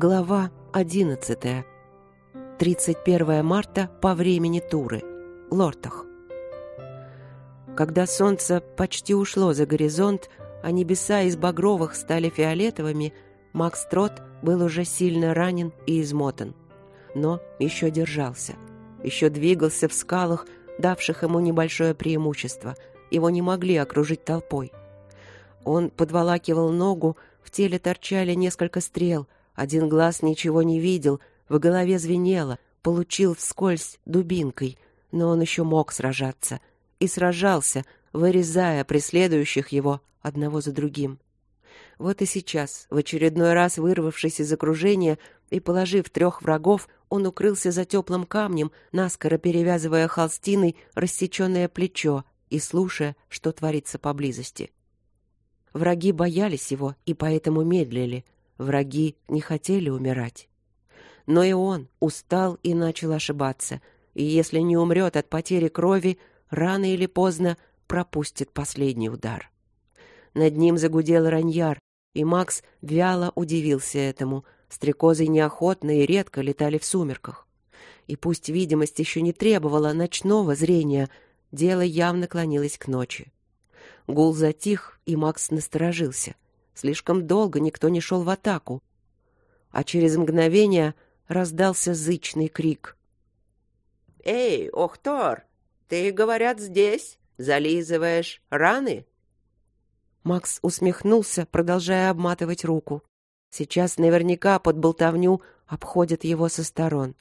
Глава 11. 31 марта по времени Туры. Лортах. Когда солнце почти ушло за горизонт, а небеса из багровых стали фиолетовыми, Макс Трот был уже сильно ранен и измотан. Но еще держался. Еще двигался в скалах, давших ему небольшое преимущество. Его не могли окружить толпой. Он подволакивал ногу, в теле торчали несколько стрел — один глаз ничего не видел, в голове звенело, получил вскользь дубинкой, но он еще мог сражаться. И сражался, вырезая преследующих его одного за другим. Вот и сейчас, в очередной раз вырвавшись из окружения и положив трех врагов, он укрылся за теплым камнем, наскоро перевязывая холстиной рассеченное плечо и слушая, что творится поблизости. Враги боялись его и поэтому медлили — Враги не хотели умирать. Но и он устал и начал ошибаться, и если не умрет от потери крови, рано или поздно пропустит последний удар. Над ним загудел раньяр, и Макс вяло удивился этому. Стрекозы неохотно и редко летали в сумерках. И пусть видимость еще не требовала ночного зрения, дело явно клонилось к ночи. Гул затих, и Макс насторожился — Слишком долго никто не шел в атаку. А через мгновение раздался зычный крик. «Эй, Охтор, ты, говорят, здесь? Зализываешь раны?» Макс усмехнулся, продолжая обматывать руку. Сейчас наверняка под болтовню обходят его со сторон.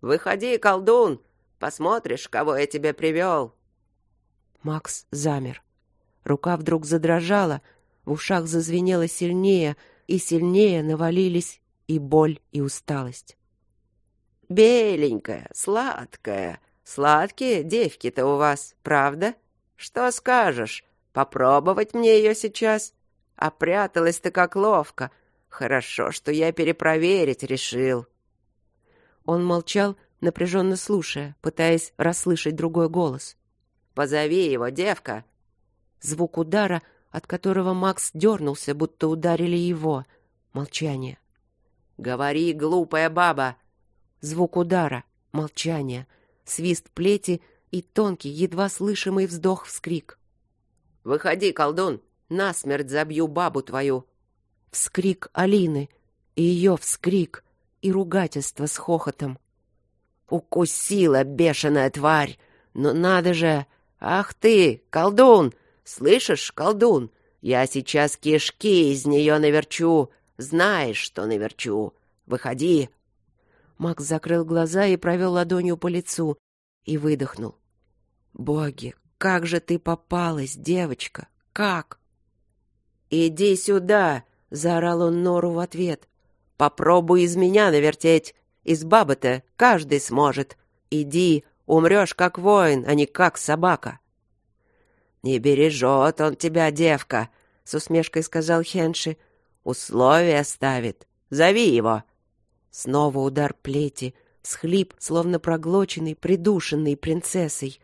«Выходи, колдун! Посмотришь, кого я тебе привел!» Макс замер. Рука вдруг задрожала, в ушах зазвенело сильнее, и сильнее навалились и боль, и усталость. «Беленькая, сладкая, сладкие девки-то у вас, правда? Что скажешь? Попробовать мне ее сейчас? А пряталась-то как ловко. Хорошо, что я перепроверить решил». Он молчал, напряженно слушая, пытаясь расслышать другой голос. «Позови его, девка!» Звук удара от которого Макс дернулся, будто ударили его. Молчание. «Говори, глупая баба!» Звук удара. Молчание. Свист плети и тонкий, едва слышимый вздох-вскрик. «Выходи, колдун! Насмерть забью бабу твою!» Вскрик Алины. И ее вскрик. И ругательство с хохотом. «Укусила бешеная тварь! Но надо же! Ах ты, колдун! Слышишь, колдун, я сейчас кишки из нее наверчу. Знаешь, что наверчу. Выходи. Макс закрыл глаза и провел ладонью по лицу и выдохнул. Боги, как же ты попалась, девочка? Как? Иди сюда, заорал он Нору в ответ. Попробуй из меня навертеть. Из бабы-то каждый сможет. Иди, умрешь как воин, а не как собака. «Не бережет он тебя, девка», — с усмешкой сказал Хенши. «Условия ставит. Зови его». Снова удар плети, схлип, словно проглоченный, придушенный принцессой.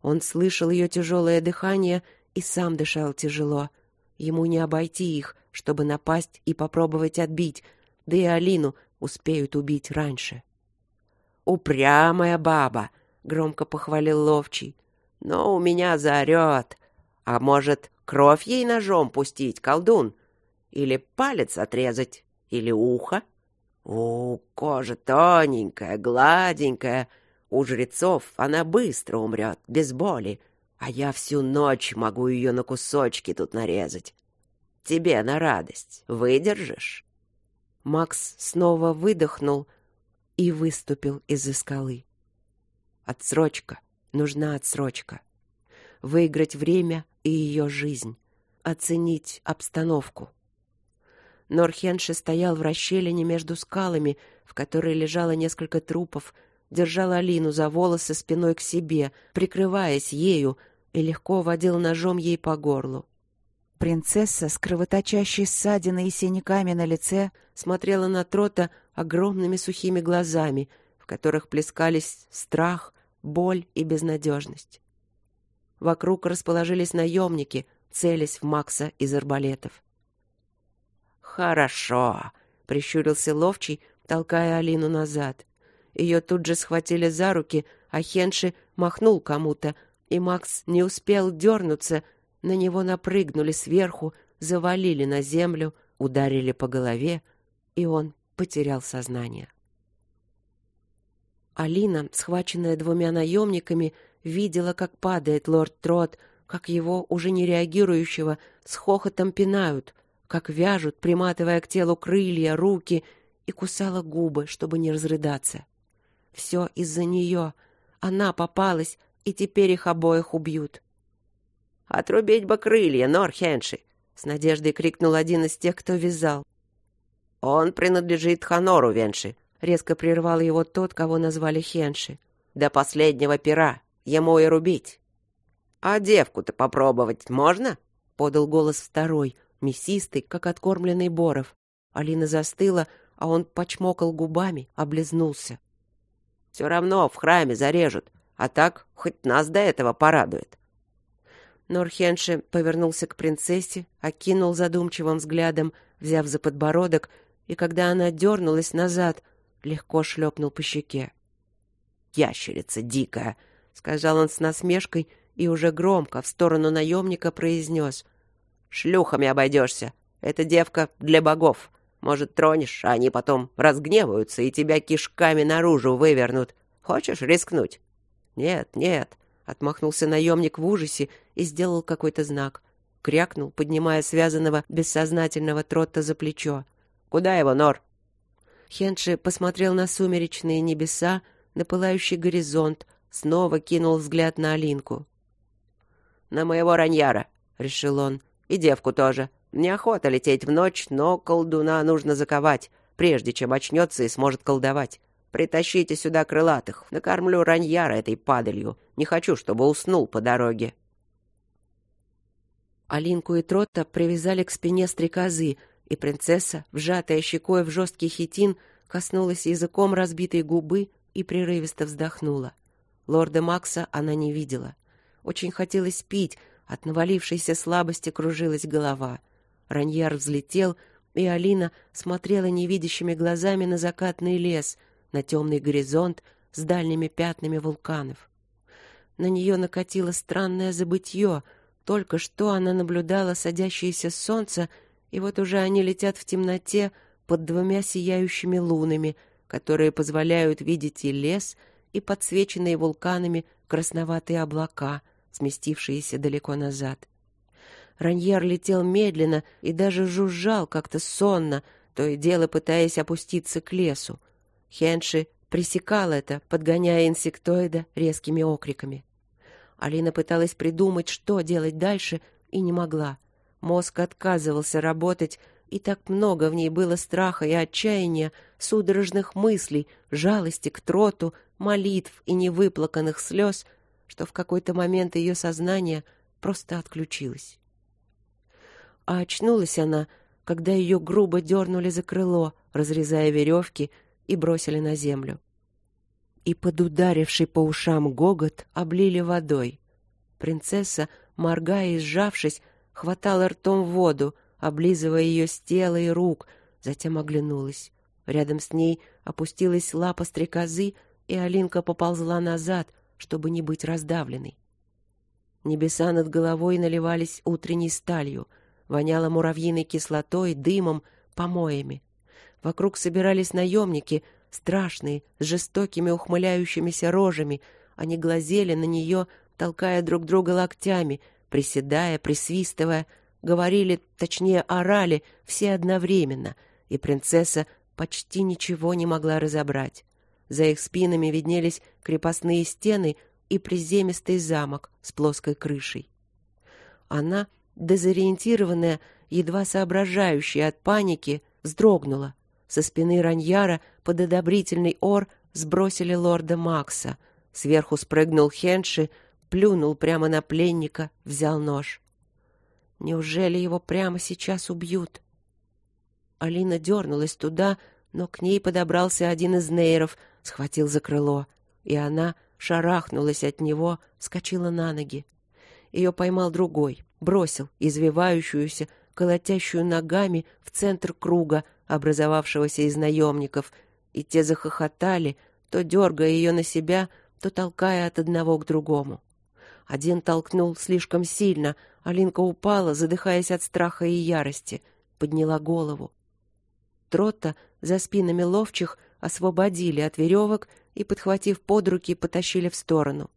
Он слышал ее тяжелое дыхание и сам дышал тяжело. Ему не обойти их, чтобы напасть и попробовать отбить, да и Алину успеют убить раньше. «Упрямая баба!» — громко похвалил Ловчий но у меня заорет. А может, кровь ей ножом пустить, колдун? Или палец отрезать? Или ухо? У, кожа тоненькая, гладенькая. У жрецов она быстро умрет, без боли. А я всю ночь могу ее на кусочки тут нарезать. Тебе на радость. Выдержишь?» Макс снова выдохнул и выступил из-за скалы. Отсрочка — Нужна отсрочка. Выиграть время и ее жизнь. Оценить обстановку. Норхенши стоял в расщелине между скалами, в которой лежало несколько трупов, держал Алину за волосы спиной к себе, прикрываясь ею, и легко водил ножом ей по горлу. Принцесса с кровоточащей ссадиной и синяками на лице смотрела на Трота огромными сухими глазами, в которых плескались страх, боль и безнадежность. Вокруг расположились наемники, целясь в Макса из арбалетов. «Хорошо», — прищурился ловчий, толкая Алину назад. Ее тут же схватили за руки, а Хенши махнул кому-то, и Макс не успел дернуться, на него напрыгнули сверху, завалили на землю, ударили по голове, и он потерял сознание. Алина, схваченная двумя наемниками, видела, как падает лорд Трот, как его, уже не реагирующего, с хохотом пинают, как вяжут, приматывая к телу крылья, руки, и кусала губы, чтобы не разрыдаться. Все из-за нее. Она попалась, и теперь их обоих убьют. «Отрубить бы крылья, Норхенши!» — с надеждой крикнул один из тех, кто вязал. «Он принадлежит Ханору Венши», — резко прервал его тот, кого назвали Хенши. «До последнего пера. Ему и рубить». «А девку-то попробовать можно?» — подал голос второй, мясистый, как откормленный Боров. Алина застыла, а он почмокал губами, облизнулся. «Все равно в храме зарежут, а так хоть нас до этого порадует». Норхенши повернулся к принцессе, окинул задумчивым взглядом, взяв за подбородок, и когда она дернулась назад, легко шлепнул по щеке. «Ящерица дикая!» — сказал он с насмешкой и уже громко в сторону наемника произнес. «Шлюхами обойдешься. Эта девка для богов. Может, тронешь, а они потом разгневаются и тебя кишками наружу вывернут. Хочешь рискнуть?» «Нет, нет», — отмахнулся наемник в ужасе и сделал какой-то знак. Крякнул, поднимая связанного бессознательного Тротта за плечо. «Куда его, Нор?» Хенши посмотрел на сумеречные небеса, на пылающий горизонт, снова кинул взгляд на Алинку. «На моего раньяра», — решил он, — «и девку тоже. Неохота лететь в ночь, но колдуна нужно заковать, прежде чем очнется и сможет колдовать. Притащите сюда крылатых, накормлю раньяра этой падалью. Не хочу, чтобы уснул по дороге». Алинку и Тротта привязали к спине стрекозы, и принцесса, вжатая щекой в жесткий хитин, коснулась языком разбитой губы и прерывисто вздохнула. Лорда Макса она не видела. Очень хотелось пить, от навалившейся слабости кружилась голова. Раньяр взлетел, и Алина смотрела невидящими глазами на закатный лес, на темный горизонт с дальними пятнами вулканов. На нее накатило странное забытье — только что она наблюдала садящееся солнце, и вот уже они летят в темноте под двумя сияющими лунами, которые позволяют видеть и лес, и подсвеченные вулканами красноватые облака, сместившиеся далеко назад. Раньер летел медленно и даже жужжал как-то сонно, то и дело пытаясь опуститься к лесу. Хенши пресекал это, подгоняя инсектоида резкими окриками. Алина пыталась придумать, что делать дальше, и не могла. Мозг отказывался работать, и так много в ней было страха и отчаяния, судорожных мыслей, жалости к троту, молитв и невыплаканных слез, что в какой-то момент ее сознание просто отключилось. А очнулась она, когда ее грубо дернули за крыло, разрезая веревки, и бросили на землю и под ударивший по ушам гогот облили водой. Принцесса, моргая и сжавшись, хватала ртом воду, облизывая ее с тела и рук, затем оглянулась. Рядом с ней опустилась лапа стрекозы, и Алинка поползла назад, чтобы не быть раздавленной. Небеса над головой наливались утренней сталью, воняло муравьиной кислотой, дымом, помоями. Вокруг собирались наемники — страшные, с жестокими ухмыляющимися рожами. Они глазели на нее, толкая друг друга локтями, приседая, присвистывая, говорили, точнее, орали, все одновременно, и принцесса почти ничего не могла разобрать. За их спинами виднелись крепостные стены и приземистый замок с плоской крышей. Она, дезориентированная, едва соображающая от паники, вздрогнула. Со спины Раньяра под одобрительный ор сбросили лорда Макса. Сверху спрыгнул Хенши, плюнул прямо на пленника, взял нож. Неужели его прямо сейчас убьют? Алина дернулась туда, но к ней подобрался один из нейров, схватил за крыло, и она шарахнулась от него, скочила на ноги. Ее поймал другой, бросил извивающуюся, колотящую ногами в центр круга, образовавшегося из наемников, и те захохотали, то дергая ее на себя, то толкая от одного к другому. Один толкнул слишком сильно, Алинка упала, задыхаясь от страха и ярости, подняла голову. Тротта за спинами ловчих освободили от веревок и, подхватив под руки, потащили в сторону.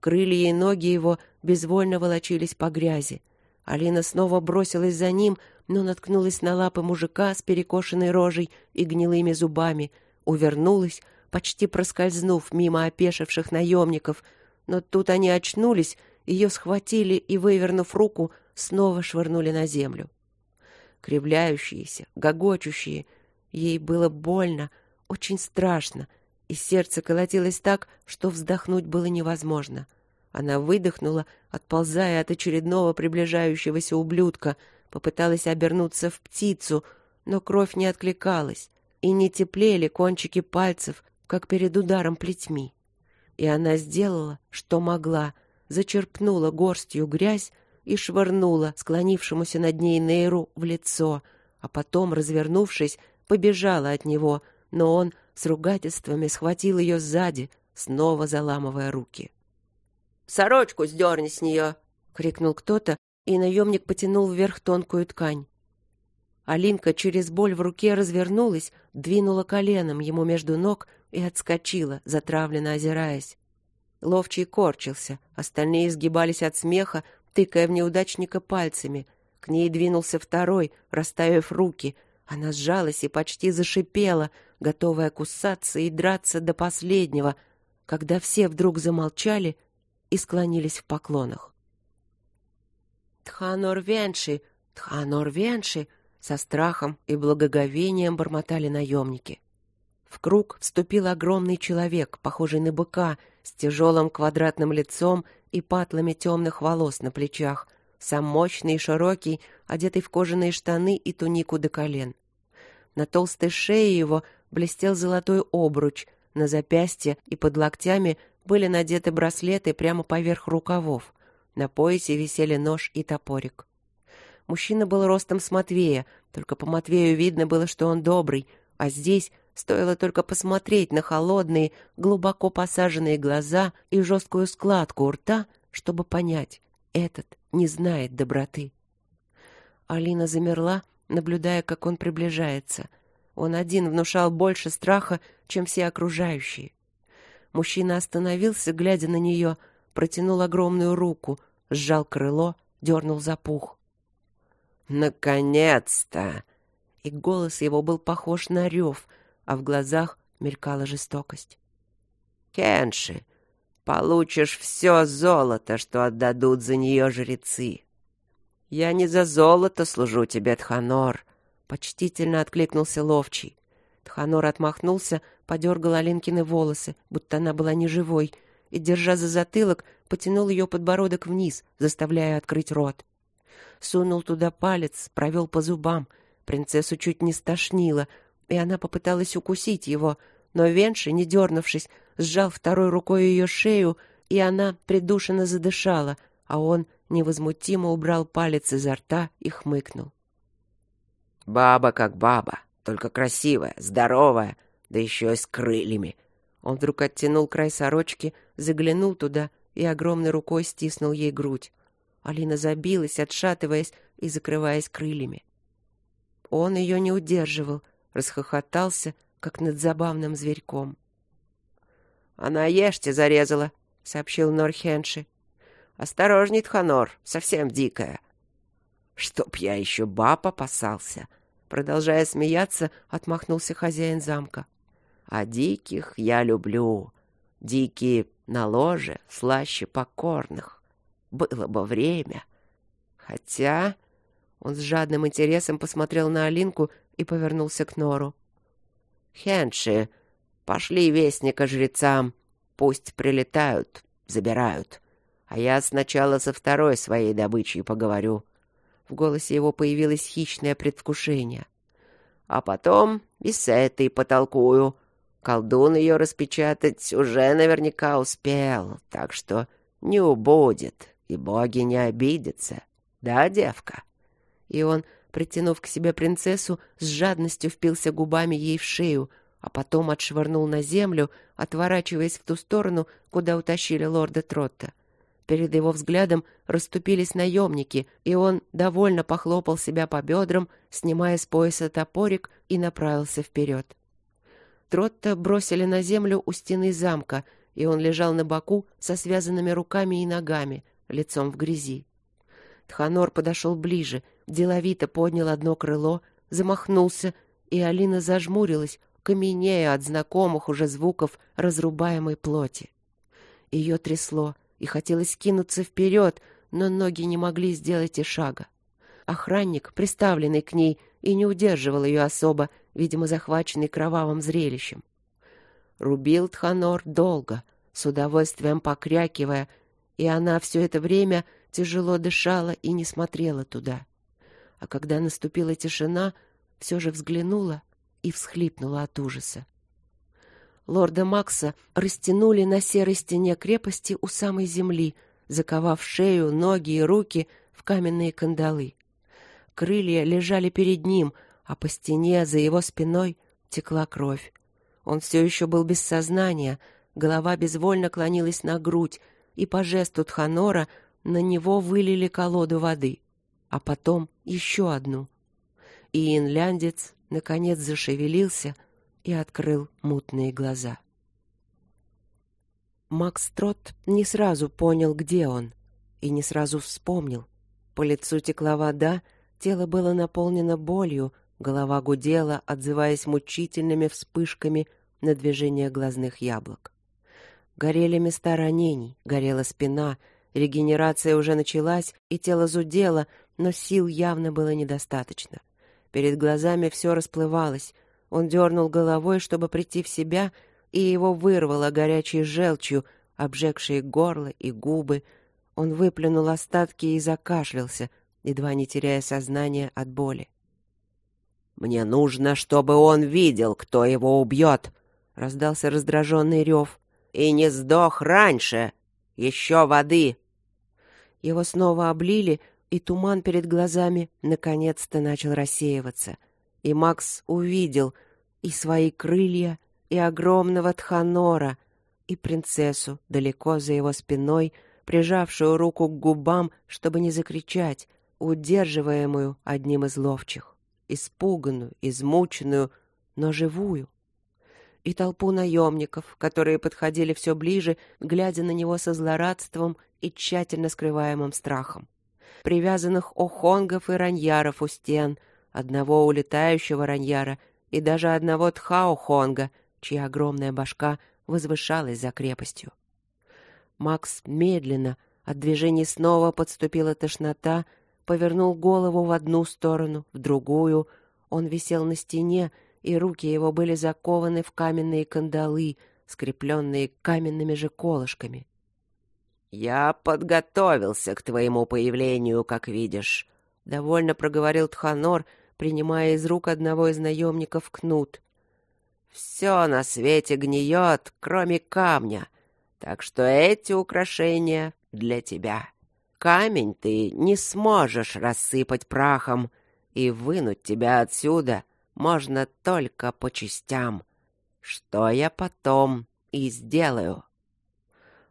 Крылья и ноги его безвольно волочились по грязи. Алина снова бросилась за ним, но наткнулась на лапы мужика с перекошенной рожей и гнилыми зубами, увернулась, почти проскользнув мимо опешивших наемников, но тут они очнулись, ее схватили и, вывернув руку, снова швырнули на землю. Кривляющиеся, гогочущие, ей было больно, очень страшно, и сердце колотилось так, что вздохнуть было невозможно. Она выдохнула, отползая от очередного приближающегося ублюдка, попыталась обернуться в птицу, но кровь не откликалась, и не теплели кончики пальцев, как перед ударом плетьми. И она сделала, что могла, зачерпнула горстью грязь и швырнула склонившемуся над ней Нейру в лицо, а потом, развернувшись, побежала от него, но он с ругательствами схватил ее сзади, снова заламывая руки. «Сорочку сдерни с нее!» — крикнул кто-то, и наемник потянул вверх тонкую ткань. Алинка через боль в руке развернулась, двинула коленом ему между ног и отскочила, затравленно озираясь. Ловчий корчился, остальные сгибались от смеха, тыкая в неудачника пальцами. К ней двинулся второй, расставив руки. Она сжалась и почти зашипела, готовая кусаться и драться до последнего, когда все вдруг замолчали и склонились в поклонах. «Тханор Венши! Тханор Венши!» Со страхом и благоговением бормотали наемники. В круг вступил огромный человек, похожий на быка, с тяжелым квадратным лицом и патлами темных волос на плечах, сам мощный и широкий, одетый в кожаные штаны и тунику до колен. На толстой шее его блестел золотой обруч, на запястье и под локтями были надеты браслеты прямо поверх рукавов. На поясе висели нож и топорик. Мужчина был ростом с Матвея, только по Матвею видно было, что он добрый, а здесь стоило только посмотреть на холодные, глубоко посаженные глаза и жесткую складку у рта, чтобы понять, этот не знает доброты. Алина замерла, наблюдая, как он приближается. Он один внушал больше страха, чем все окружающие. Мужчина остановился, глядя на нее, протянул огромную руку, сжал крыло, дернул за пух. «Наконец-то!» И голос его был похож на рев, а в глазах мелькала жестокость. «Кенши, получишь все золото, что отдадут за нее жрецы!» «Я не за золото служу тебе, Тханор!» — почтительно откликнулся Ловчий. Тханор отмахнулся, подергал Алинкины волосы, будто она была неживой, и, держа за затылок, потянул ее подбородок вниз, заставляя открыть рот сунул туда палец, провел по зубам. Принцессу чуть не стошнило, и она попыталась укусить его, но Венши, не дернувшись, сжал второй рукой ее шею, и она придушенно задышала, а он невозмутимо убрал палец изо рта и хмыкнул. «Баба как баба, только красивая, здоровая, да еще и с крыльями». Он вдруг оттянул край сорочки, заглянул туда и огромной рукой стиснул ей грудь. Алина забилась, отшатываясь и закрываясь крыльями. Он ее не удерживал, расхохотался, как над забавным зверьком. «Она ешьте зарезала», — сообщил Норхенши. «Осторожней, Тханор, совсем дикая». «Чтоб я еще баб опасался», — продолжая смеяться, отмахнулся хозяин замка. «А диких я люблю. Дикие на ложе слаще покорных». Было бы время. Хотя... Он с жадным интересом посмотрел на Алинку и повернулся к Нору. «Хенши, пошли вестника жрецам. Пусть прилетают, забирают. А я сначала со второй своей добычей поговорю». В голосе его появилось хищное предвкушение. «А потом и с этой потолкую. Колдун ее распечатать уже наверняка успел, так что не убудет» и боги не обидятся. Да, девка? и он, притянув к себе принцессу, с жадностью впился губами ей в шею, а потом отшвырнул на землю, отворачиваясь в ту сторону, куда утащили лорда Тротта. Перед его взглядом расступились наемники, и он довольно похлопал себя по бедрам, снимая с пояса топорик и направился вперед. Тротта бросили на землю у стены замка, и он лежал на боку со связанными руками и ногами, лицом в грязи. Тханор подошел ближе, деловито поднял одно крыло, замахнулся, и Алина зажмурилась, каменея от знакомых уже звуков разрубаемой плоти. Ее трясло, и хотелось кинуться вперед, но ноги не могли сделать и шага. Охранник, приставленный к ней, и не удерживал ее особо, видимо, захваченный кровавым зрелищем. Рубил Тханор долго, с удовольствием покрякивая, и она все это время тяжело дышала и не смотрела туда. А когда наступила тишина, все же взглянула и всхлипнула от ужаса. Лорда Макса растянули на серой стене крепости у самой земли, заковав шею, ноги и руки в каменные кандалы. Крылья лежали перед ним, а по стене за его спиной текла кровь. Он все еще был без сознания, голова безвольно клонилась на грудь, и по жесту Тханора на него вылили колоду воды, а потом еще одну. И инляндец наконец зашевелился — и открыл мутные глаза. Макс Трот не сразу понял, где он, и не сразу вспомнил. По лицу текла вода, тело было наполнено болью, голова гудела, отзываясь мучительными вспышками на движение глазных яблок. Горели места ранений, горела спина, регенерация уже началась, и тело зудело, но сил явно было недостаточно. Перед глазами все расплывалось, он дернул головой, чтобы прийти в себя, и его вырвало горячей желчью, обжегшей горло и губы. Он выплюнул остатки и закашлялся, едва не теряя сознание от боли. «Мне нужно, чтобы он видел, кто его убьет!» — раздался раздраженный рев. «И не сдох раньше! Еще воды!» Его снова облили, и туман перед глазами наконец-то начал рассеиваться и Макс увидел и свои крылья, и огромного Тханора, и принцессу далеко за его спиной, прижавшую руку к губам, чтобы не закричать, удерживаемую одним из ловчих, испуганную, измученную, но живую. И толпу наемников, которые подходили все ближе, глядя на него со злорадством и тщательно скрываемым страхом. Привязанных охонгов и раньяров у стен — одного улетающего раньяра и даже одного Тхао-Хонга, чья огромная башка возвышалась за крепостью. Макс медленно, от движений снова подступила тошнота, повернул голову в одну сторону, в другую. Он висел на стене, и руки его были закованы в каменные кандалы, скрепленные каменными же колышками. «Я подготовился к твоему появлению, как видишь», — довольно проговорил Тханор, принимая из рук одного из наемников кнут. «Все на свете гниет, кроме камня, так что эти украшения для тебя. Камень ты не сможешь рассыпать прахом, и вынуть тебя отсюда можно только по частям, что я потом и сделаю».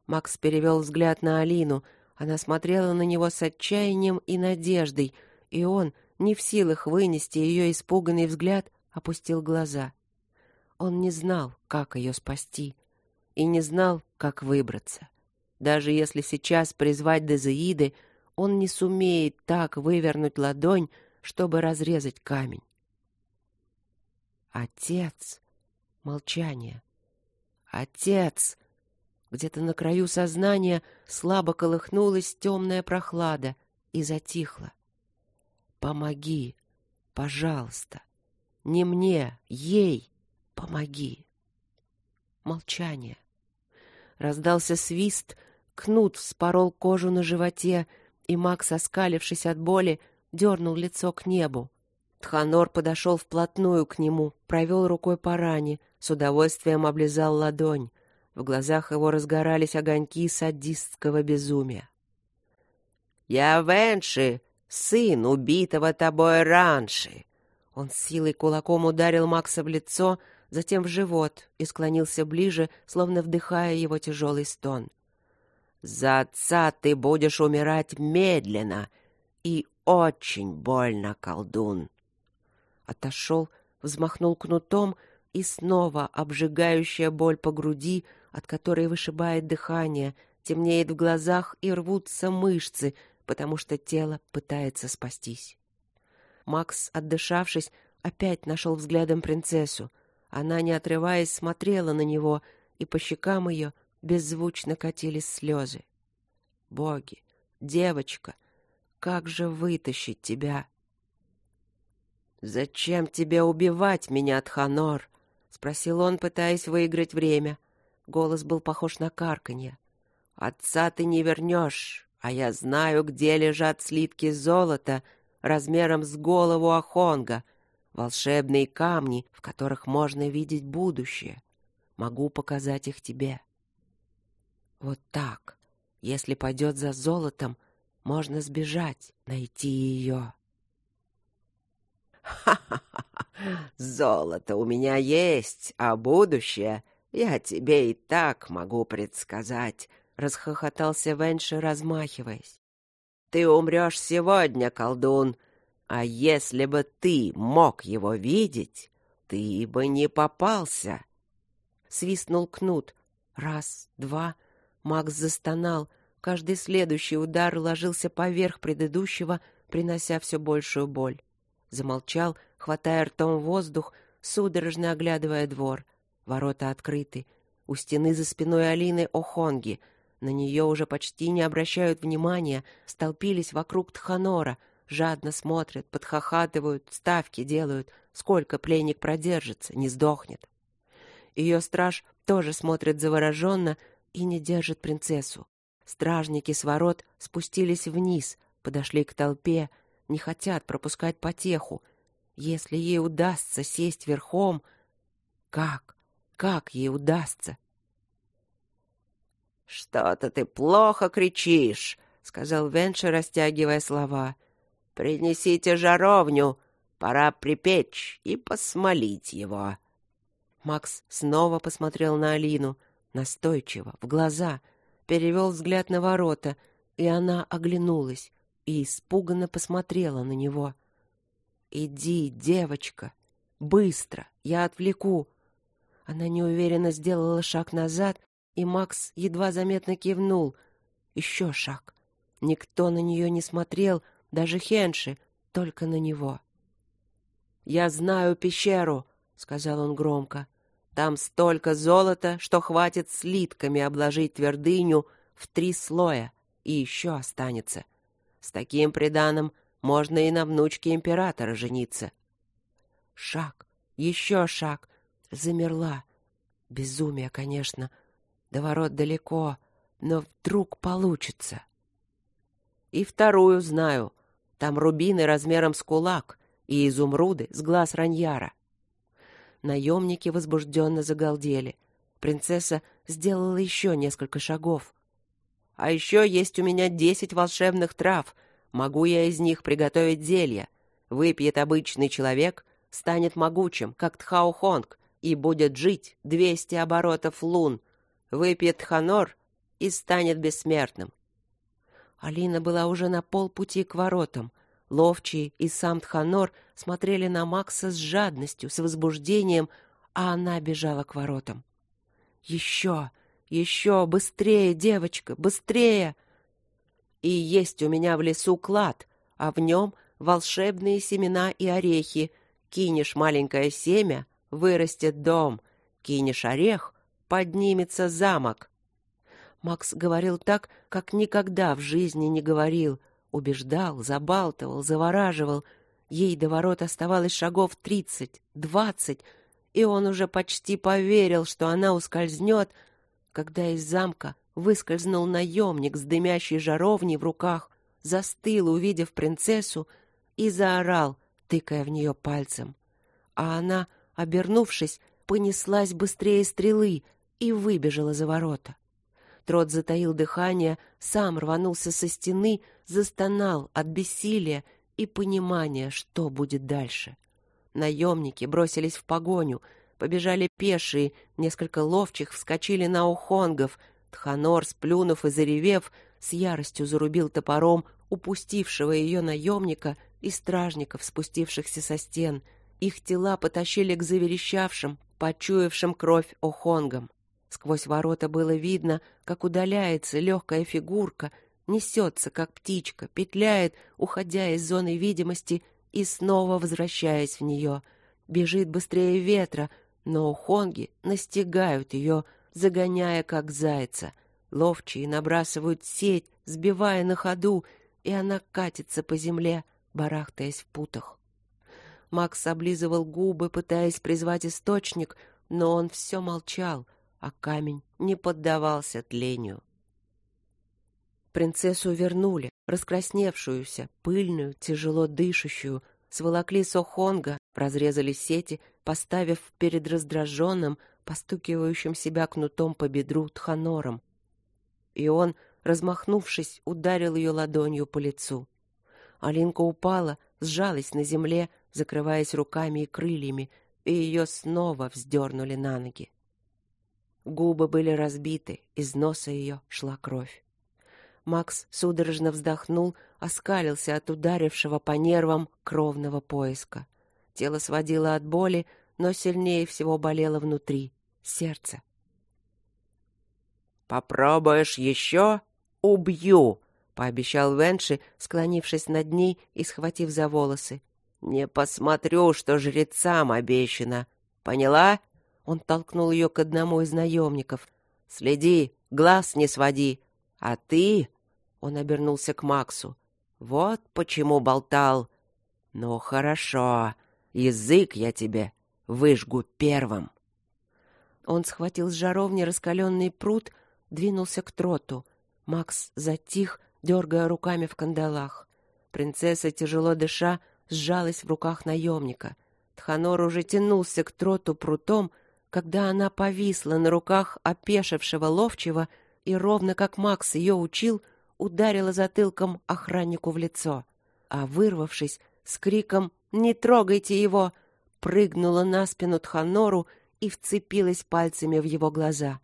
Макс перевел взгляд на Алину. Она смотрела на него с отчаянием и надеждой, и он — не в силах вынести ее испуганный взгляд, опустил глаза. Он не знал, как ее спасти, и не знал, как выбраться. Даже если сейчас призвать Дезеиды, он не сумеет так вывернуть ладонь, чтобы разрезать камень. Отец. Молчание. Отец. Где-то на краю сознания слабо колыхнулась темная прохлада и затихла. Помоги, пожалуйста. Не мне, ей помоги. Молчание. Раздался свист, кнут вспорол кожу на животе, и Макс, оскалившись от боли, дернул лицо к небу. Тханор подошел вплотную к нему, провел рукой по ране, с удовольствием облизал ладонь. В глазах его разгорались огоньки садистского безумия. «Я Венши!» сын убитого тобой раньше. Он силой кулаком ударил Макса в лицо, затем в живот и склонился ближе, словно вдыхая его тяжелый стон. За отца ты будешь умирать медленно и очень больно, колдун. Отошел, взмахнул кнутом, и снова обжигающая боль по груди, от которой вышибает дыхание, темнеет в глазах и рвутся мышцы, потому что тело пытается спастись. Макс, отдышавшись, опять нашел взглядом принцессу. Она, не отрываясь, смотрела на него, и по щекам ее беззвучно катились слезы. Боги, девочка, как же вытащить тебя? Зачем тебе убивать меня, Тханор? спросил он, пытаясь выиграть время. Голос был похож на карканье. Отца ты не вернешь, а я знаю, где лежат слитки золота размером с голову Ахонга, волшебные камни, в которых можно видеть будущее. Могу показать их тебе. Вот так. Если пойдет за золотом, можно сбежать, найти ее. Ха-ха-ха! Золото у меня есть, а будущее я тебе и так могу предсказать, расхохотался Венши, размахиваясь. Ты умрешь сегодня, колдун, а если бы ты мог его видеть, ты бы не попался. Свистнул кнут. Раз, два. Макс застонал. Каждый следующий удар ложился поверх предыдущего, принося все большую боль. Замолчал, хватая ртом воздух, судорожно оглядывая двор. Ворота открыты. У стены за спиной Алины Охонги — на нее уже почти не обращают внимания, столпились вокруг Тханора, жадно смотрят, подхахатывают, ставки делают, сколько пленник продержится, не сдохнет. Ее страж тоже смотрит завороженно и не держит принцессу. Стражники с ворот спустились вниз, подошли к толпе, не хотят пропускать потеху. Если ей удастся сесть верхом, как? Как ей удастся? Что-то ты плохо кричишь, сказал Венчер, растягивая слова. Принесите жаровню, пора припечь и посмолить его. Макс снова посмотрел на Алину, настойчиво, в глаза, перевел взгляд на ворота, и она оглянулась и испуганно посмотрела на него. Иди, девочка, быстро, я отвлеку. Она неуверенно сделала шаг назад и Макс едва заметно кивнул. Еще шаг. Никто на нее не смотрел, даже Хенши, только на него. «Я знаю пещеру», — сказал он громко. «Там столько золота, что хватит слитками обложить твердыню в три слоя, и еще останется. С таким приданым можно и на внучке императора жениться». Шаг, еще шаг, замерла. Безумие, конечно, — до ворот далеко, но вдруг получится. И вторую знаю. Там рубины размером с кулак и изумруды с глаз раньяра. Наемники возбужденно загалдели. Принцесса сделала еще несколько шагов. А еще есть у меня десять волшебных трав. Могу я из них приготовить зелья. Выпьет обычный человек, станет могучим, как Тхаохонг, и будет жить двести оборотов лун, выпьет ханор и станет бессмертным. Алина была уже на полпути к воротам. Ловчий и сам Тханор смотрели на Макса с жадностью, с возбуждением, а она бежала к воротам. Еще, еще, быстрее, девочка, быстрее! И есть у меня в лесу клад, а в нем волшебные семена и орехи. Кинешь маленькое семя, вырастет дом. Кинешь орех, поднимется замок. Макс говорил так, как никогда в жизни не говорил, убеждал, забалтывал, завораживал. Ей до ворот оставалось шагов тридцать, двадцать, и он уже почти поверил, что она ускользнет, когда из замка выскользнул наемник с дымящей жаровней в руках, застыл, увидев принцессу, и заорал, тыкая в нее пальцем. А она, обернувшись, понеслась быстрее стрелы, и выбежала за ворота. Трот затаил дыхание, сам рванулся со стены, застонал от бессилия и понимания, что будет дальше. Наемники бросились в погоню, побежали пешие, несколько ловчих вскочили на ухонгов. Тханор, сплюнув и заревев, с яростью зарубил топором упустившего ее наемника и стражников, спустившихся со стен. Их тела потащили к заверещавшим, почуявшим кровь охонгам. Сквозь ворота было видно, как удаляется легкая фигурка, несется, как птичка, петляет, уходя из зоны видимости и снова возвращаясь в нее. Бежит быстрее ветра, но ухонги настигают ее, загоняя, как зайца. Ловчие набрасывают сеть, сбивая на ходу, и она катится по земле, барахтаясь в путах. Макс облизывал губы, пытаясь призвать источник, но он все молчал, а камень не поддавался тлению. Принцессу вернули, раскрасневшуюся, пыльную, тяжело дышащую, сволокли Сохонга, разрезали сети, поставив перед раздраженным, постукивающим себя кнутом по бедру Тханором. И он, размахнувшись, ударил ее ладонью по лицу. Алинка упала, сжалась на земле, закрываясь руками и крыльями, и ее снова вздернули на ноги. Губы были разбиты, из носа ее шла кровь. Макс судорожно вздохнул, оскалился от ударившего по нервам кровного поиска. Тело сводило от боли, но сильнее всего болело внутри сердце. Попробуешь еще — убью, пообещал Венши, склонившись над ней и схватив за волосы. Не посмотрю, что жрецам обещано. Поняла? Он толкнул ее к одному из наемников. Следи, глаз не своди. А ты, он обернулся к Максу. Вот почему болтал. Ну хорошо. Язык я тебе выжгу первым. Он схватил с жаровни раскаленный пруд, двинулся к троту. Макс затих, дергая руками в кандалах. Принцесса, тяжело дыша, сжалась в руках наемника. Тханор уже тянулся к троту прутом, когда она повисла на руках опешившего ловчего и ровно как Макс ее учил, ударила затылком охраннику в лицо, а вырвавшись с криком «Не трогайте его!» прыгнула на спину Тханору и вцепилась пальцами в его глаза.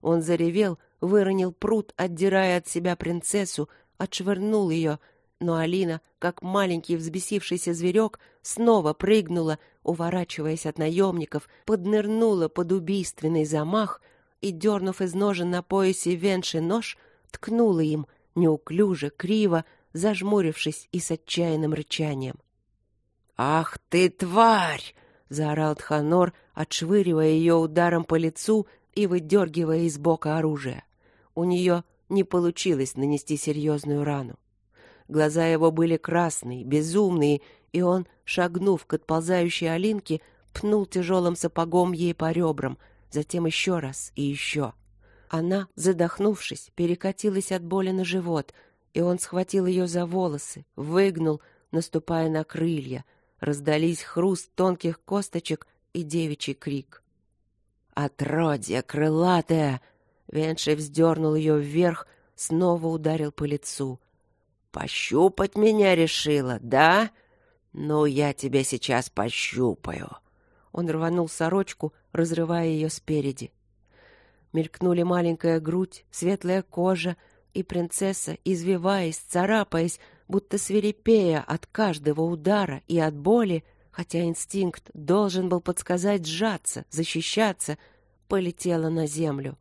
Он заревел, выронил пруд, отдирая от себя принцессу, отшвырнул ее, но Алина, как маленький взбесившийся зверек, снова прыгнула, уворачиваясь от наемников, поднырнула под убийственный замах и, дернув из ножен на поясе венши нож, ткнула им, неуклюже, криво, зажмурившись и с отчаянным рычанием. «Ах ты, тварь!» — заорал Тханор, отшвыривая ее ударом по лицу и выдергивая из бока оружие. У нее не получилось нанести серьезную рану. Глаза его были красные, безумные, и он, шагнув к отползающей Алинке, пнул тяжелым сапогом ей по ребрам, затем еще раз и еще. Она, задохнувшись, перекатилась от боли на живот, и он схватил ее за волосы, выгнул, наступая на крылья. Раздались хруст тонких косточек и девичий крик. «Отродье крылатое!» Венши вздернул ее вверх, снова ударил по лицу. «Пощупать меня решила, да? Ну, я тебя сейчас пощупаю». Он рванул сорочку, разрывая ее спереди. Мелькнули маленькая грудь, светлая кожа, и принцесса, извиваясь, царапаясь, будто свирепея от каждого удара и от боли, хотя инстинкт должен был подсказать сжаться, защищаться, полетела на землю.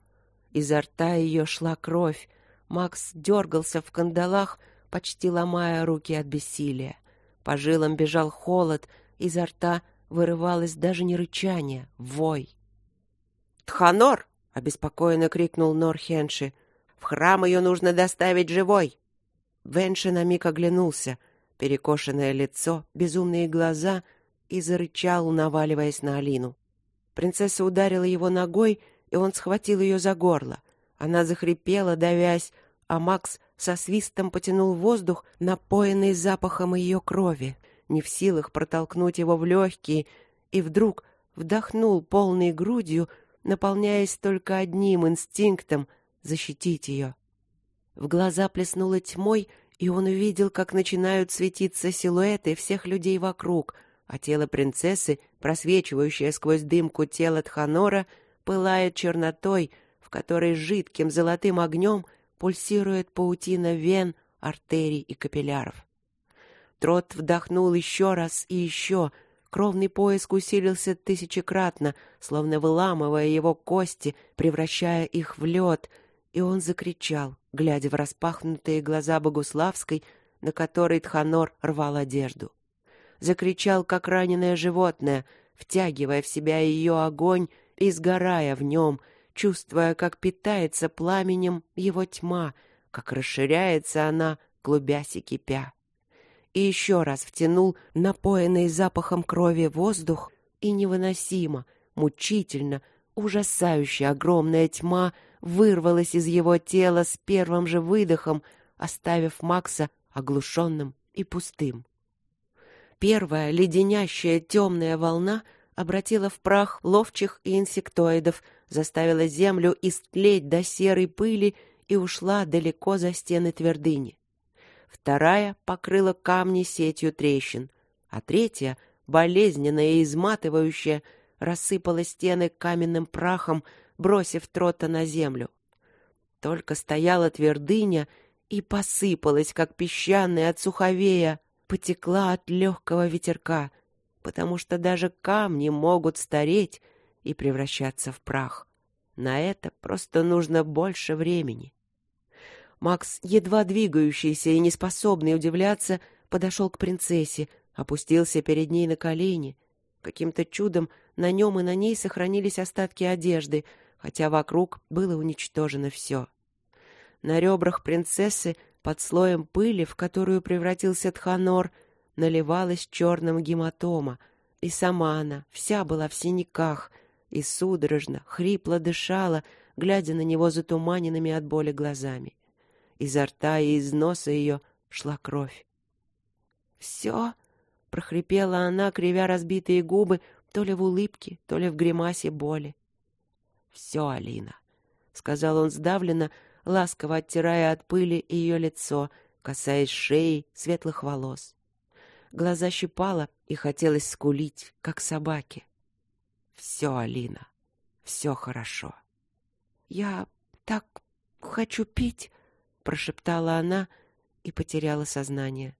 Изо рта ее шла кровь. Макс дергался в кандалах, почти ломая руки от бессилия. По жилам бежал холод, изо рта вырывалось даже не рычание, вой. «Тханор!» — обеспокоенно крикнул Норхенши. «В храм ее нужно доставить живой!» Венши на миг оглянулся, перекошенное лицо, безумные глаза — и зарычал, наваливаясь на Алину. Принцесса ударила его ногой, и он схватил ее за горло. Она захрипела, давясь, а Макс со свистом потянул воздух, напоенный запахом ее крови, не в силах протолкнуть его в легкие, и вдруг вдохнул полной грудью, наполняясь только одним инстинктом защитить ее. В глаза плеснуло тьмой, и он увидел, как начинают светиться силуэты всех людей вокруг, а тело принцессы, просвечивающее сквозь дымку тело Тханора, пылает чернотой, в которой жидким золотым огнем пульсирует паутина вен, артерий и капилляров. Трот вдохнул еще раз и еще. Кровный поиск усилился тысячекратно, словно выламывая его кости, превращая их в лед, и он закричал, глядя в распахнутые глаза Богуславской, на которой Тханор рвал одежду. Закричал, как раненое животное, втягивая в себя ее огонь и сгорая в нем, чувствуя, как питается пламенем его тьма, как расширяется она, клубясь и кипя. И еще раз втянул напоенный запахом крови воздух, и невыносимо, мучительно, ужасающе огромная тьма вырвалась из его тела с первым же выдохом, оставив Макса оглушенным и пустым. Первая леденящая темная волна обратила в прах ловчих и инсектоидов, заставила землю истлеть до серой пыли и ушла далеко за стены твердыни. Вторая покрыла камни сетью трещин, а третья, болезненная и изматывающая, рассыпала стены каменным прахом, бросив трота на землю. Только стояла твердыня и посыпалась, как песчаная от суховея, потекла от легкого ветерка, потому что даже камни могут стареть и превращаться в прах. На это просто нужно больше времени. Макс, едва двигающийся и неспособный удивляться, подошел к принцессе, опустился перед ней на колени. Каким-то чудом на нем и на ней сохранились остатки одежды, хотя вокруг было уничтожено все. На ребрах принцессы, под слоем пыли, в которую превратился Тханор, наливалась черным гематома, и сама она вся была в синяках и судорожно, хрипло дышала, глядя на него затуманенными от боли глазами. Изо рта и из носа ее шла кровь. «Все?» — прохрипела она, кривя разбитые губы, то ли в улыбке, то ли в гримасе боли. «Все, Алина», — сказал он сдавленно, ласково оттирая от пыли ее лицо, касаясь шеи, светлых волос. Глаза щипало, и хотелось скулить, как собаке. «Все, Алина, все хорошо». «Я так хочу пить», — прошептала она и потеряла сознание.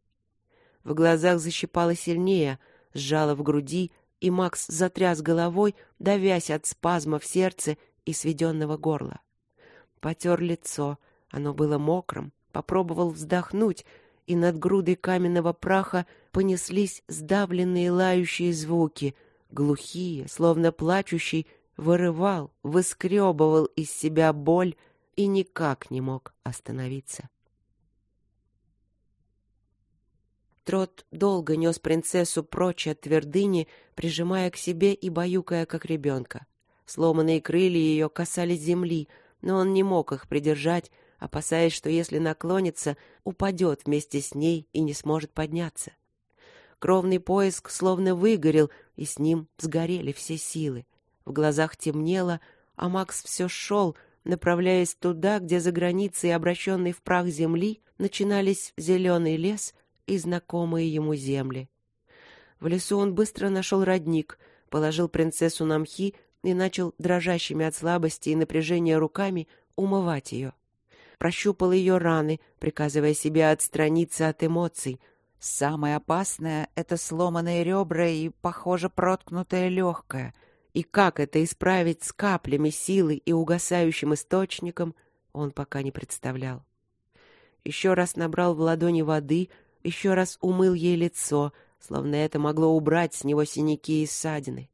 В глазах защипало сильнее, сжало в груди, и Макс затряс головой, давясь от спазма в сердце и сведенного горла. Потер лицо, оно было мокрым, попробовал вздохнуть, и над грудой каменного праха понеслись сдавленные лающие звуки, глухие, словно плачущий, вырывал, выскребывал из себя боль и никак не мог остановиться. Трот долго нес принцессу прочь от твердыни, прижимая к себе и баюкая, как ребенка. Сломанные крылья ее касались земли, но он не мог их придержать, опасаясь, что если наклонится, упадет вместе с ней и не сможет подняться. Кровный поиск словно выгорел, и с ним сгорели все силы. В глазах темнело, а Макс все шел, направляясь туда, где за границей, обращенной в прах земли, начинались зеленый лес и знакомые ему земли. В лесу он быстро нашел родник, положил принцессу на мхи и начал дрожащими от слабости и напряжения руками умывать ее. Прощупал ее раны, приказывая себе отстраниться от эмоций. Самое опасное — это сломанные ребра и, похоже, проткнутое легкое. И как это исправить с каплями силы и угасающим источником, он пока не представлял. Еще раз набрал в ладони воды, еще раз умыл ей лицо, словно это могло убрать с него синяки и ссадины.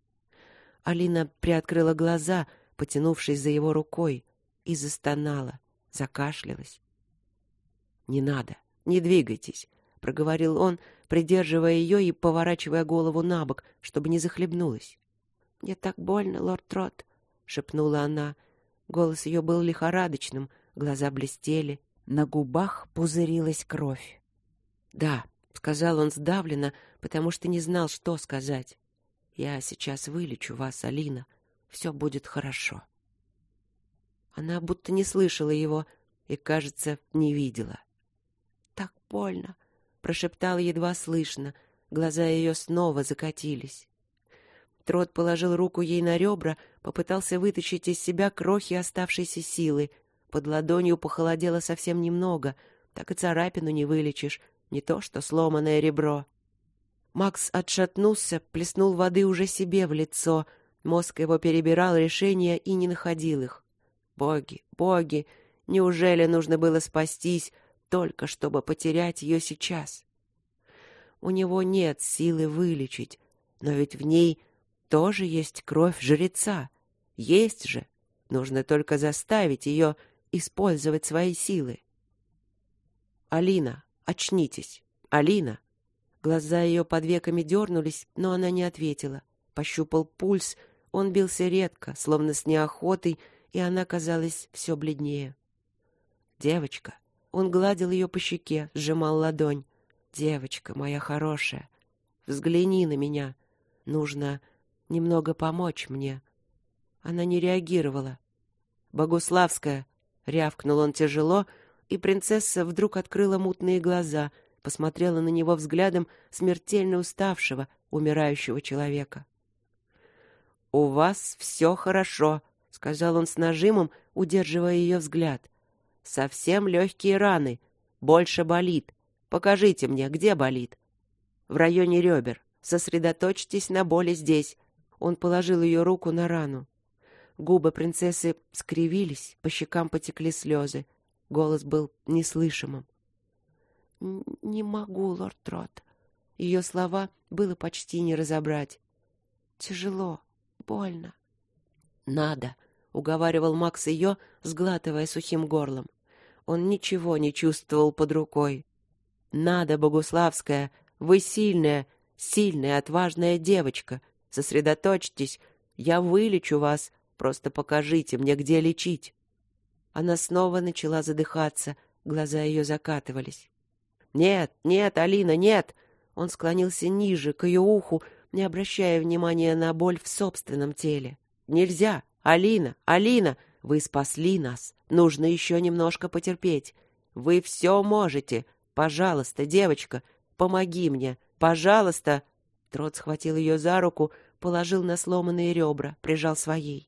Алина приоткрыла глаза, потянувшись за его рукой, и застонала, закашлялась. «Не надо, не двигайтесь», — проговорил он, придерживая ее и поворачивая голову на бок, чтобы не захлебнулась. «Мне так больно, лорд Трот», — шепнула она. Голос ее был лихорадочным, глаза блестели, на губах пузырилась кровь. «Да», — сказал он сдавленно, потому что не знал, что сказать. «Я сейчас вылечу вас, Алина. Все будет хорошо». Она будто не слышала его и, кажется, не видела. «Так больно!» — прошептала едва слышно. Глаза ее снова закатились. Трот положил руку ей на ребра, попытался вытащить из себя крохи оставшейся силы. Под ладонью похолодело совсем немного, так и царапину не вылечишь, не то что сломанное ребро. Макс отшатнулся, плеснул воды уже себе в лицо. Мозг его перебирал решения и не находил их. Боги, боги, неужели нужно было спастись, только чтобы потерять ее сейчас? У него нет силы вылечить, но ведь в ней тоже есть кровь жреца. Есть же. Нужно только заставить ее использовать свои силы. Алина, очнитесь. Алина. Глаза ее под веками дернулись, но она не ответила. Пощупал пульс, он бился редко, словно с неохотой, и она казалась все бледнее. Девочка. Он гладил ее по щеке, сжимал ладонь. Девочка моя хорошая, взгляни на меня. Нужно немного помочь мне. Она не реагировала. Богуславская, рявкнул он тяжело, и принцесса вдруг открыла мутные глаза, посмотрела на него взглядом смертельно уставшего, умирающего человека. У вас все хорошо, сказал он с нажимом, удерживая ее взгляд. Совсем легкие раны, больше болит. Покажите мне, где болит. В районе ребер. Сосредоточьтесь на боли здесь. Он положил ее руку на рану. Губы принцессы скривились, по щекам потекли слезы. Голос был неслышимым. «Не могу, лорд Трот». Ее слова было почти не разобрать. «Тяжело, больно». «Надо», — уговаривал Макс ее, сглатывая сухим горлом. Он ничего не чувствовал под рукой. «Надо, Богуславская, вы сильная, сильная, отважная девочка. Сосредоточьтесь, я вылечу вас, просто покажите мне, где лечить». Она снова начала задыхаться, глаза ее закатывались. «Нет, нет, Алина, нет!» Он склонился ниже, к ее уху, не обращая внимания на боль в собственном теле. «Нельзя! Алина! Алина! Вы спасли нас! Нужно еще немножко потерпеть! Вы все можете! Пожалуйста, девочка, помоги мне! Пожалуйста!» Трот схватил ее за руку, положил на сломанные ребра, прижал своей.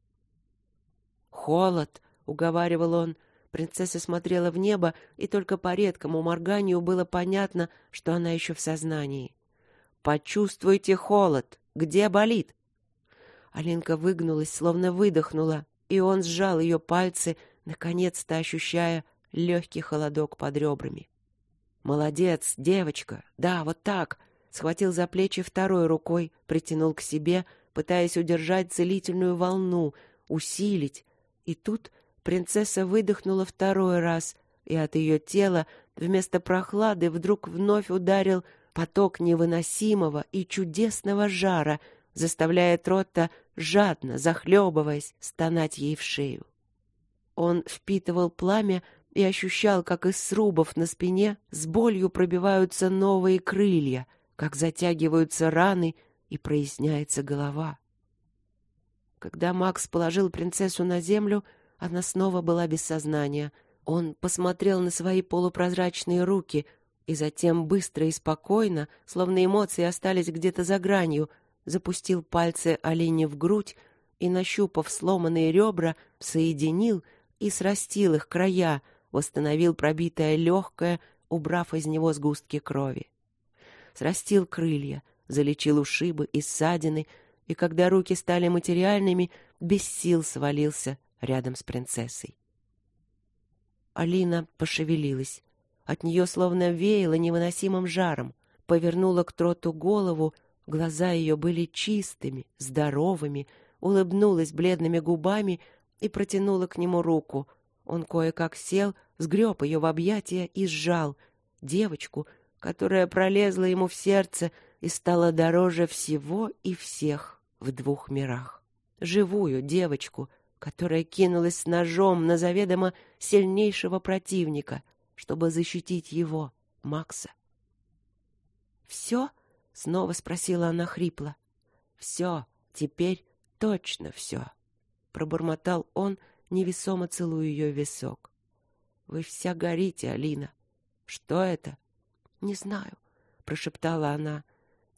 «Холод!» Уговаривал он. Принцесса смотрела в небо, и только по редкому морганию было понятно, что она еще в сознании. Почувствуйте холод. Где болит? Алинка выгнулась, словно выдохнула, и он сжал ее пальцы, наконец-то ощущая легкий холодок под ребрами. Молодец, девочка. Да, вот так. Схватил за плечи второй рукой, притянул к себе, пытаясь удержать целительную волну, усилить. И тут Принцесса выдохнула второй раз, и от ее тела вместо прохлады вдруг вновь ударил поток невыносимого и чудесного жара, заставляя Тротта, жадно, захлебываясь, стонать ей в шею. Он впитывал пламя и ощущал, как из срубов на спине с болью пробиваются новые крылья, как затягиваются раны и проясняется голова. Когда Макс положил принцессу на землю, она снова была без сознания. Он посмотрел на свои полупрозрачные руки и затем быстро и спокойно, словно эмоции остались где-то за гранью, запустил пальцы оленя в грудь и, нащупав сломанные ребра, соединил и срастил их края, восстановил пробитое легкое, убрав из него сгустки крови. Срастил крылья, залечил ушибы и ссадины, и когда руки стали материальными, без сил свалился рядом с принцессой. Алина пошевелилась. От нее словно веяло невыносимым жаром. Повернула к троту голову, глаза ее были чистыми, здоровыми, улыбнулась бледными губами и протянула к нему руку. Он кое-как сел, сгреб ее в объятия и сжал девочку, которая пролезла ему в сердце и стала дороже всего и всех в двух мирах. Живую девочку, которая кинулась с ножом на заведомо сильнейшего противника, чтобы защитить его, Макса. «Все?» — снова спросила она хрипло. «Все, теперь точно все», — пробормотал он невесомо целуя ее висок. «Вы вся горите, Алина. Что это?» «Не знаю», — прошептала она.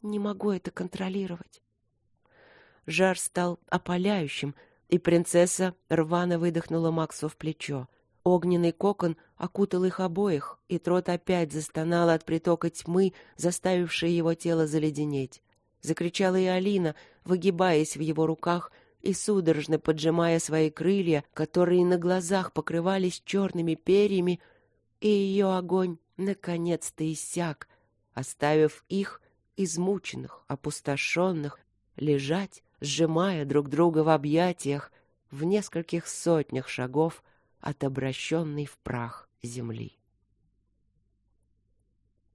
«Не могу это контролировать». Жар стал опаляющим, и принцесса рвано выдохнула Максу в плечо. Огненный кокон окутал их обоих, и Трот опять застонал от притока тьмы, заставившей его тело заледенеть. Закричала и Алина, выгибаясь в его руках и судорожно поджимая свои крылья, которые на глазах покрывались черными перьями, и ее огонь наконец-то иссяк, оставив их, измученных, опустошенных, лежать, сжимая друг друга в объятиях в нескольких сотнях шагов от обращенной в прах земли.